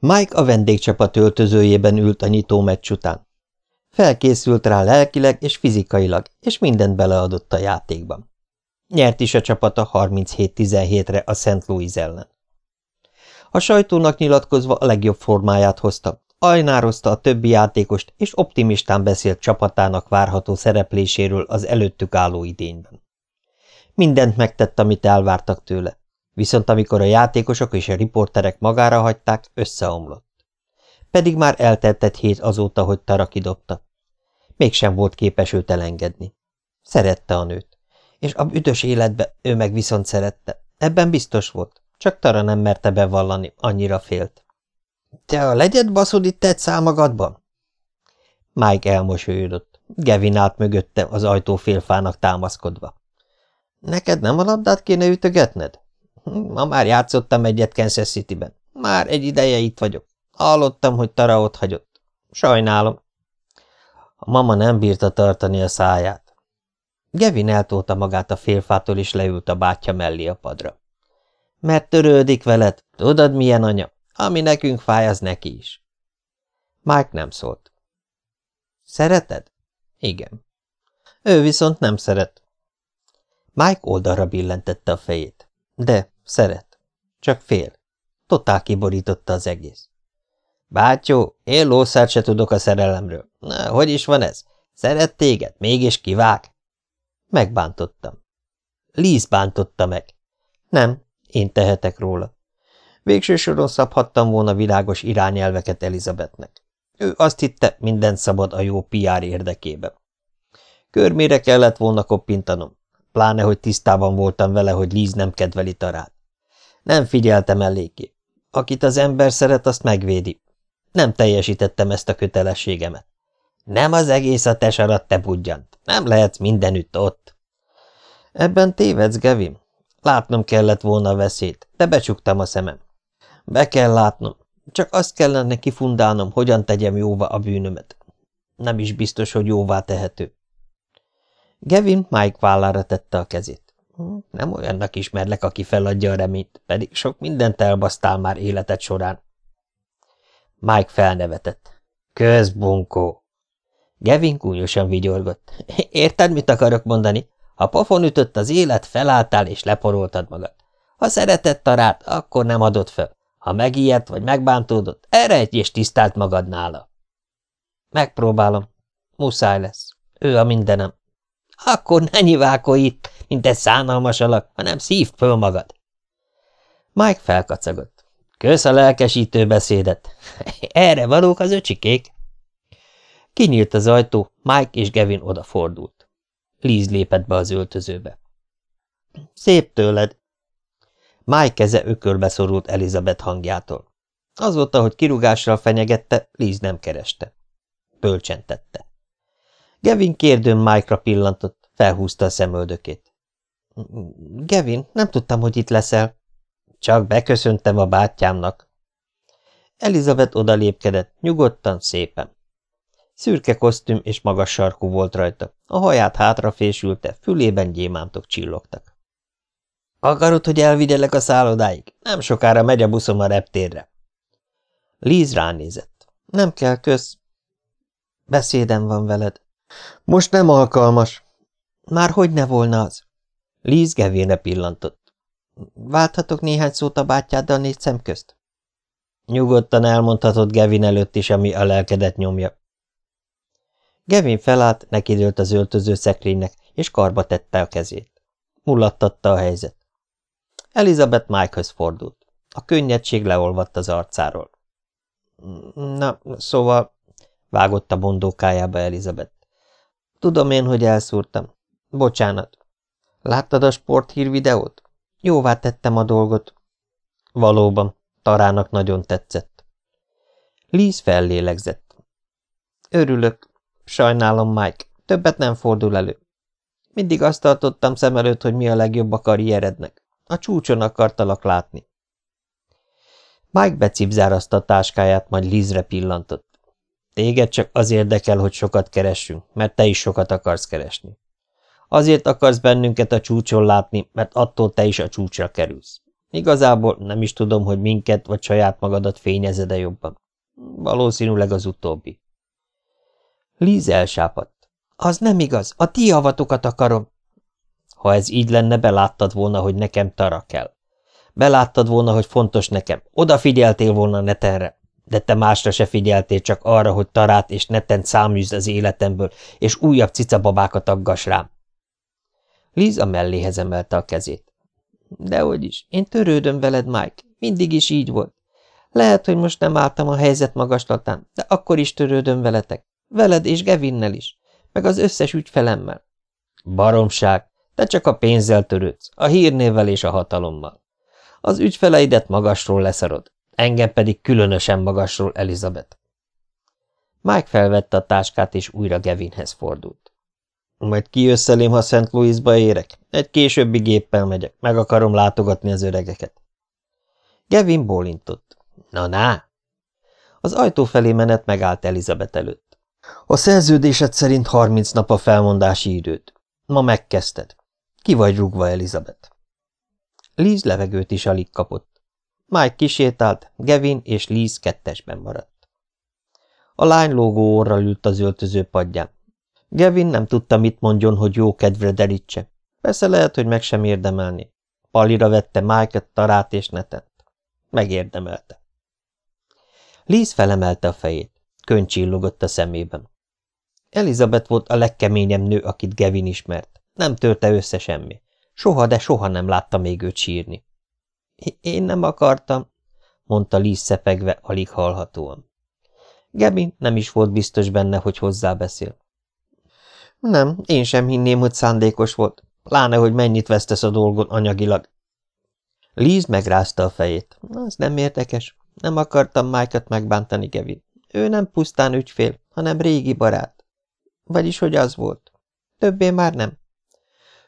Mike a vendégcsapat öltözőjében ült a nyitó meccs után. Felkészült rá lelkileg és fizikailag, és mindent beleadott a játékban. Nyert is a csapata 37-17-re a St. Louis ellen. A sajtónak nyilatkozva a legjobb formáját hozta, ajnározta a többi játékost, és optimistán beszélt csapatának várható szerepléséről az előttük álló idényben. Mindent megtett, amit elvártak tőle, viszont amikor a játékosok és a riporterek magára hagyták, összeomlott. Pedig már eltelt egy hét azóta, hogy Tara kidobta. Mégsem volt képes őt elengedni. Szerette a nőt, és a büdös életbe ő meg viszont szerette. Ebben biztos volt, csak Tara nem merte bevallani, annyira félt. – Te a legyet baszod itt egy számagadban? Mike elmosolyodott. Gevin állt mögötte az ajtófélfának támaszkodva. – Neked nem a labdát kéne ütögetned? Ma már játszottam egyet Kansas City-ben. Már egy ideje itt vagyok. Hallottam, hogy Tara ott hagyott. Sajnálom. A mama nem bírta tartani a száját. Gevin eltolta magát a félfától, és leült a bátyja mellé a padra. Mert törődik veled, tudod milyen anya? Ami nekünk fáj, az neki is. Mike nem szólt. Szereted? Igen. Ő viszont nem szeret. Mike oldalra billentette a fejét. De, szeret. Csak fél. Totál kiborította az egész. Bátyó, én lószát se tudok a szerelemről. Na, hogy is van ez? Szeret téged, mégis kivág? Megbántottam. Liz bántotta meg. Nem, én tehetek róla. Végső soron szabhattam volna világos irányelveket Elizabetnek. Ő azt hitte, minden szabad a jó PR érdekében. Körmére kellett volna koppintanom, pláne, hogy tisztában voltam vele, hogy Liz nem kedveli Tarát. Nem figyeltem eléggé. Akit az ember szeret, azt megvédi. Nem teljesítettem ezt a kötelességemet. Nem az egész a tesarat, te budjant. Nem lehetsz mindenütt ott. Ebben tévedsz, Gevin. Látnom kellett volna a veszélyt, de becsuktam a szemem. Be kell látnom. Csak azt kellene kifundálnom, hogyan tegyem jóvá a bűnömet. Nem is biztos, hogy jóvá tehető. Gevin Mike vállára tette a kezét. Nem olyannak ismerlek, aki feladja a reményt, pedig sok mindent elbasztál már életed során. Mike felnevetett. Közbunkó. Gevin kúnyosan vigyorgott. Érted, mit akarok mondani? Ha pofon ütött az élet, felálltál és leporoltad magad. Ha szeretett tarát, akkor nem adott fel. Ha megijedt vagy megbántódott, egy és tisztált magad nála. Megpróbálom. Muszáj lesz. Ő a mindenem. Akkor ne nyivákolj itt, mint egy szánalmas alak, hanem szívd föl magad. Mike felkacagott. Kösz a lelkesítő beszédet. Erre valók az öcsikék. Kinyílt az ajtó, Mike és Gavin odafordult. Liz lépett be az öltözőbe. Szép tőled. Mike keze ökölbe szorult Elizabeth hangjától. Azóta, hogy kirugással fenyegette, Liz nem kereste. Bölcsen tette. Gavin kérdőn Mike-ra pillantott, felhúzta a szemöldökét. Gavin, nem tudtam, hogy itt leszel. Csak beköszöntem a bátyámnak. Elizabeth odalépkedett, nyugodtan, szépen. Szürke kosztüm és magas sarkú volt rajta, a haját hátrafésülte, fülében gyémántok csillogtak. Akarod, hogy elvigyelek a szállodáig? Nem sokára megy a buszom a reptérre. Liz ránézett. Nem kell, kösz. Beszédem van veled. Most nem alkalmas. Már hogy ne volna az? Liz gevéne pillantott. Válthatok néhány szót a bátyáddal négy szem közt? Nyugodtan elmondhatod Gevin előtt is, ami a lelkedet nyomja. Gevin felállt, nekidőlt az öltöző szekrénynek, és karba tette a kezét. Mullattatta a helyzet. Elizabeth Mikehoz fordult. A könnyedség leolvadt az arcáról. Na, szóval, vágott a bondókájába Elizabeth. Tudom én, hogy elszúrtam. Bocsánat. Láttad a sporthír videót? Jóvá tettem a dolgot. Valóban, Tarának nagyon tetszett. Liz fellélegzett. Örülök. Sajnálom, Mike. Többet nem fordul elő. Mindig azt tartottam szem előtt, hogy mi a legjobb a karrierednek. A csúcson akartalak látni. Mike becipzáraszta a táskáját, majd Lizre pillantott. Téged csak az érdekel, hogy sokat keressünk, mert te is sokat akarsz keresni. Azért akarsz bennünket a csúcson látni, mert attól te is a csúcsra kerülsz. Igazából nem is tudom, hogy minket vagy saját magadat fényezed-e jobban. Valószínűleg az utóbbi. Liz elsápadt. Az nem igaz, a ti javatokat akarom. Ha ez így lenne, beláttad volna, hogy nekem tara kell. Beláttad volna, hogy fontos nekem. Odafigyeltél volna netenre. De te másra se figyeltél, csak arra, hogy tarát és neten száműzd az életemből, és újabb cicababákat aggas rám. Liz a melléhez emelte a kezét. Dehogy is, én törődöm veled, Mike. Mindig is így volt. Lehet, hogy most nem álltam a helyzet magaslatán, de akkor is törődöm veletek. Veled és Gevinnel is, meg az összes ügyfelemmel. Baromság, te csak a pénzzel törődsz, a hírnével és a hatalommal. Az ügyfeleidet magasról leszarod, engem pedig különösen magasról, Elizabeth. Mike felvette a táskát, és újra Gevinhez fordult. Majd kijössz elém, ha St. Louisba érek. Egy későbbi géppel megyek, meg akarom látogatni az öregeket. Gevin bólintott. Na, na! Az ajtó felé menet megállt Elizabeth előtt. A szerződésed szerint harminc nap a felmondási időt. Ma megkezdted. Ki vagy rúgva, Elizabeth? Liz levegőt is alig kapott. Mike kisétált, Gevin és Liz kettesben maradt. A lány lógó orral ült az öltöző padján. Gevin nem tudta, mit mondjon, hogy jó kedvre derítse. Persze lehet, hogy meg sem érdemelni. Palira vette Mike-et, Tarát és Netent. Megérdemelte. Liz felemelte a fejét. Könny csillogott a szemében. Elizabeth volt a legkeményebb nő, akit Gevin ismert. Nem törte össze semmi. Soha, de soha nem látta még őt sírni. Én nem akartam, mondta Liz szepegve, alig hallhatóan. Gevin nem is volt biztos benne, hogy hozzá beszél. Nem, én sem hinném, hogy szándékos volt. Pláne, hogy mennyit vesztesz a dolgon anyagilag. Liz megrázta a fejét. Az nem érdekes. Nem akartam Mike-ot megbántani, Gevin. Ő nem pusztán ügyfél, hanem régi barát. Vagyis, hogy az volt. Többé már nem.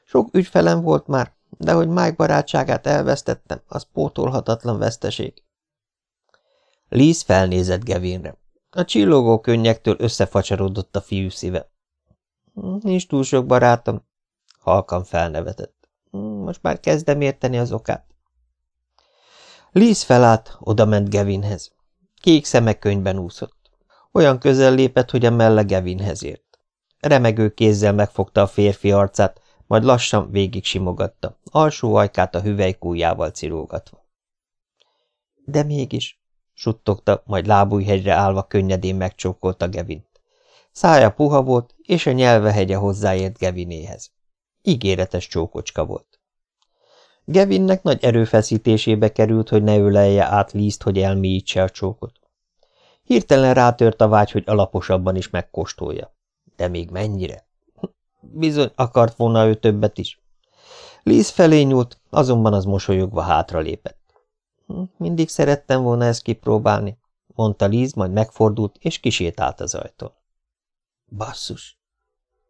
Sok ügyfelem volt már, de hogy Mike barátságát elvesztettem, az pótolhatatlan veszteség. Liz felnézett Gevinre. A csillogó könnyektől összefacsarodott a fiú szíve. Nincs túl sok barátom. Halkan felnevetett. Most már kezdem érteni az okát. Liz felállt, odament Gevinhez. Kék szeme könyvben úszott. Olyan közel lépett, hogy a melle Gevinhez ért. Remegő kézzel megfogta a férfi arcát, majd lassan végig simogatta, alsó ajkát a hüvelykújjával cirógatva. De mégis, suttogta, majd lábújhegyre állva könnyedén megcsókolta Gevint. Szája puha volt, és a nyelve hegye hozzáért Gevinéhez. Ígéretes csókocska volt. Gevinnek nagy erőfeszítésébe került, hogy ne ölelje át Lízt, hogy elmélyítse a csókot. Hirtelen rátört a vágy, hogy alaposabban is megkóstolja. De még mennyire? Bizony akart volna ő többet is. Líz felé nyúlt, azonban az mosolyogva hátralépett. Hm, mindig szerettem volna ezt kipróbálni, mondta Líz, majd megfordult, és kisétált az ajtón. Basszus!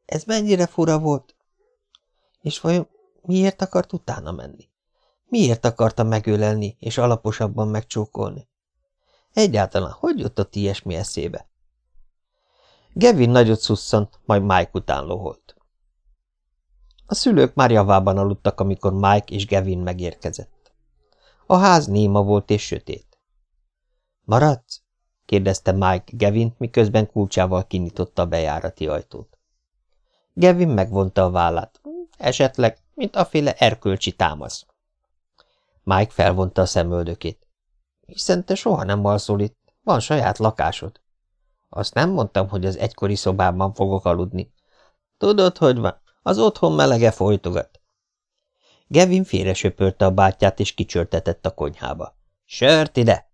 Ez mennyire fura volt? És vajon miért akart utána menni? Miért akarta megölelni és alaposabban megcsókolni? Egyáltalán hogy jutott ilyesmi eszébe? Gevin nagyot szusszant, majd Mike után loholt. A szülők már javában aludtak, amikor Mike és Gevin megérkezett. A ház néma volt és sötét. – Maradsz? – kérdezte Mike Gevint, miközben kulcsával kinyitotta a bejárati ajtót. Gevin megvonta a vállát. Esetleg, mint aféle erkölcsi támasz. Mike felvonta a szemöldökét. Hiszen te soha nem alszol itt. Van saját lakásod. Azt nem mondtam, hogy az egykori szobában fogok aludni. Tudod, hogy van? Az otthon melege folytogat. Gevin félre söpörte a bátyját, és kicsörtetett a konyhába. Sört ide!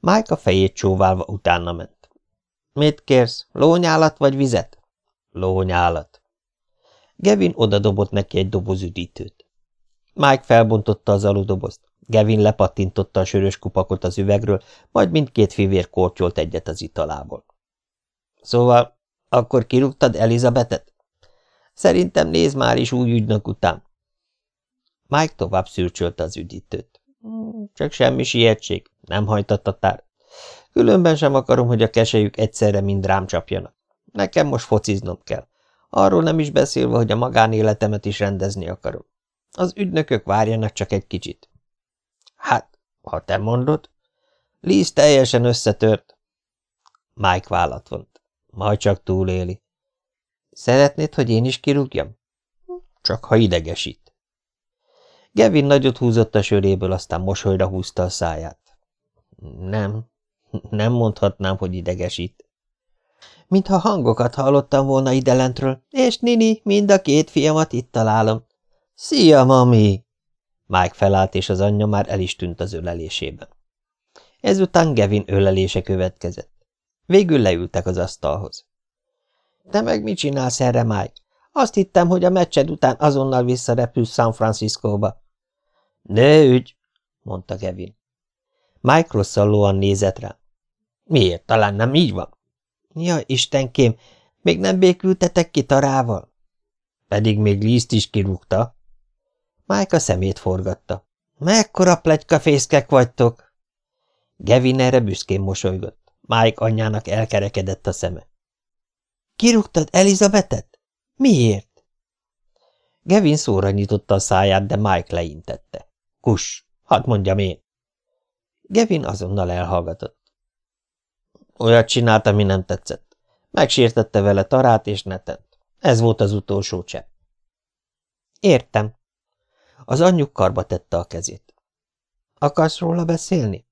Mike a fejét csóválva utána ment. Mit kérsz, lónyálat vagy vizet? Lónyálat. Gevin odadobott neki egy doboz üdítőt. Mike felbontotta az aludobozt. Gevin lepattintotta a sörös kupakot az üvegről, majd mindkét fivér kortyolt egyet az italából. Szóval, akkor kirúgtad Elizabetet? Szerintem néz már is új ügynök után. Mike tovább szürcsölte az üdítőt. Hmm, csak semmi sietség, nem hajtott a tár. Különben sem akarom, hogy a kesejük egyszerre mind rám csapjanak. Nekem most fociznom kell. Arról nem is beszélve, hogy a magánéletemet is rendezni akarom. Az ügynökök várjanak csak egy kicsit. Hát, ha te mondod. Liz teljesen összetört. Mike vállat vont. Majd csak túléli. Szeretnéd, hogy én is kirúgjam? Csak ha idegesít. Gevin nagyot húzott a söréből, aztán mosolyra húzta a száját. Nem, nem mondhatnám, hogy idegesít. Mintha hangokat hallottam volna idelentről, és Nini, mind a két fiamat itt találom. Szia, mami! Mike felállt, és az anyja már el is tűnt az ölelésében. Ezután Gevin ölelése következett. Végül leültek az asztalhoz. – Te meg mit csinálsz erre, Mike? Azt hittem, hogy a meccsed után azonnal visszarepülsz San Franciscóba. – Ne ügy! – mondta Gevin. Mike rosszallóan nézett rá. – Miért? Talán nem így van? – Ja, istenkém, még nem békültetek ki tarával? – Pedig még Lízt is kirúgta. Mike a szemét forgatta. – Mekkora plegykafészkek vagytok! Gevin erre büszkén mosolygott. Mike anyjának elkerekedett a szeme. – Kirúgtad Elizabetet? Miért? Gevin szóra nyitotta a száját, de Mike leintette. – Kus, hadd mondjam én. Gevin azonnal elhallgatott. Olyat csinált, ami nem tetszett. Megsértette vele Tarát és Netent. Ez volt az utolsó csepp. Értem. Az anyjuk karba tette a kezét. Akarsz róla beszélni?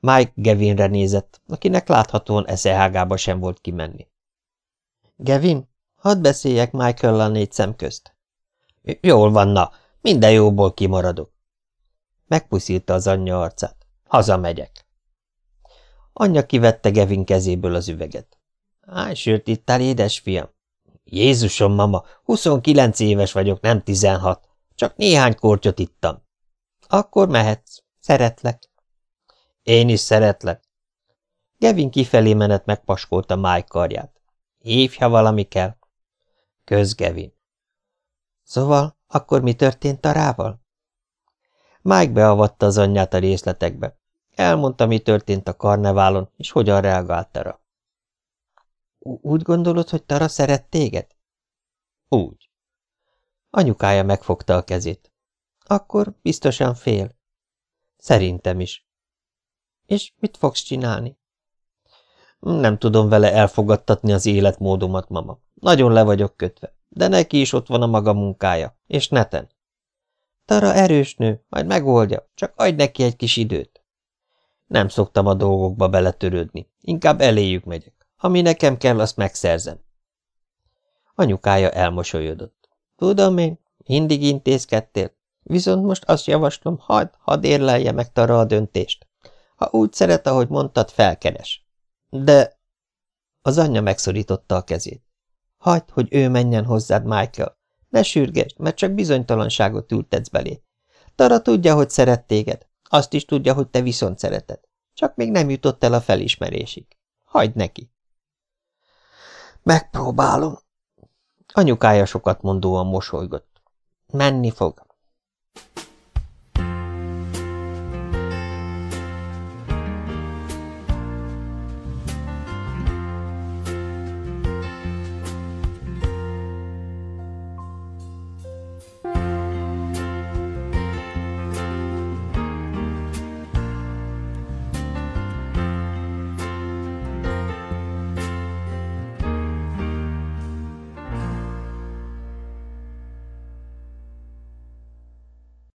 Mike Gevinre nézett, akinek láthatóan eszehágába sem volt kimenni. Gevin, hadd beszéljek Michael-lal négy szem közt. Jól van, na, minden jóból kimaradok. Megpuszítta az anyja arcát. Hazamegyek. Anyja kivette Gevin kezéből az üveget. Áj, sört ittál, édesfiam? Jézusom, mama, 29 éves vagyok, nem 16. Csak néhány kortyot ittam. Akkor mehetsz. Szeretlek. Én is szeretlek. Gevin kifelé menet megpaskolta Mike karját. Hívj, ha valami kell. Köz, Gevin. Szóval, akkor mi történt Tarával? Mike beavatta az anyját a részletekbe. Elmondta, mi történt a karneválon, és hogyan reagált rá. Úgy gondolod, hogy Tara szeret téged? Úgy. Anyukája megfogta a kezét. Akkor biztosan fél. Szerintem is. És mit fogsz csinálni? Nem tudom vele elfogadtatni az életmódomat, mama. Nagyon le vagyok kötve, de neki is ott van a maga munkája, és neten. Tara erős nő, majd megoldja, csak adj neki egy kis időt. Nem szoktam a dolgokba beletörődni, inkább eléjük megyek. Ami nekem kell, azt megszerzem. Anyukája elmosolyodott. Tudom én, mindig intézkedtél, viszont most azt javaslom, hagyd, hadd érlelje meg Tara a döntést. Ha úgy szeret, ahogy mondtad, felkeres. De... Az anyja megszorította a kezét. Hagyd, hogy ő menjen hozzád, Michael. Ne sürgesd, mert csak bizonytalanságot ültetsz belé. Tara tudja, hogy szeret téged. Azt is tudja, hogy te viszont szereted. Csak még nem jutott el a felismerésig. Hagyd neki. Megpróbálom. Anyukája sokat mondóan mosolygott. Menni fog.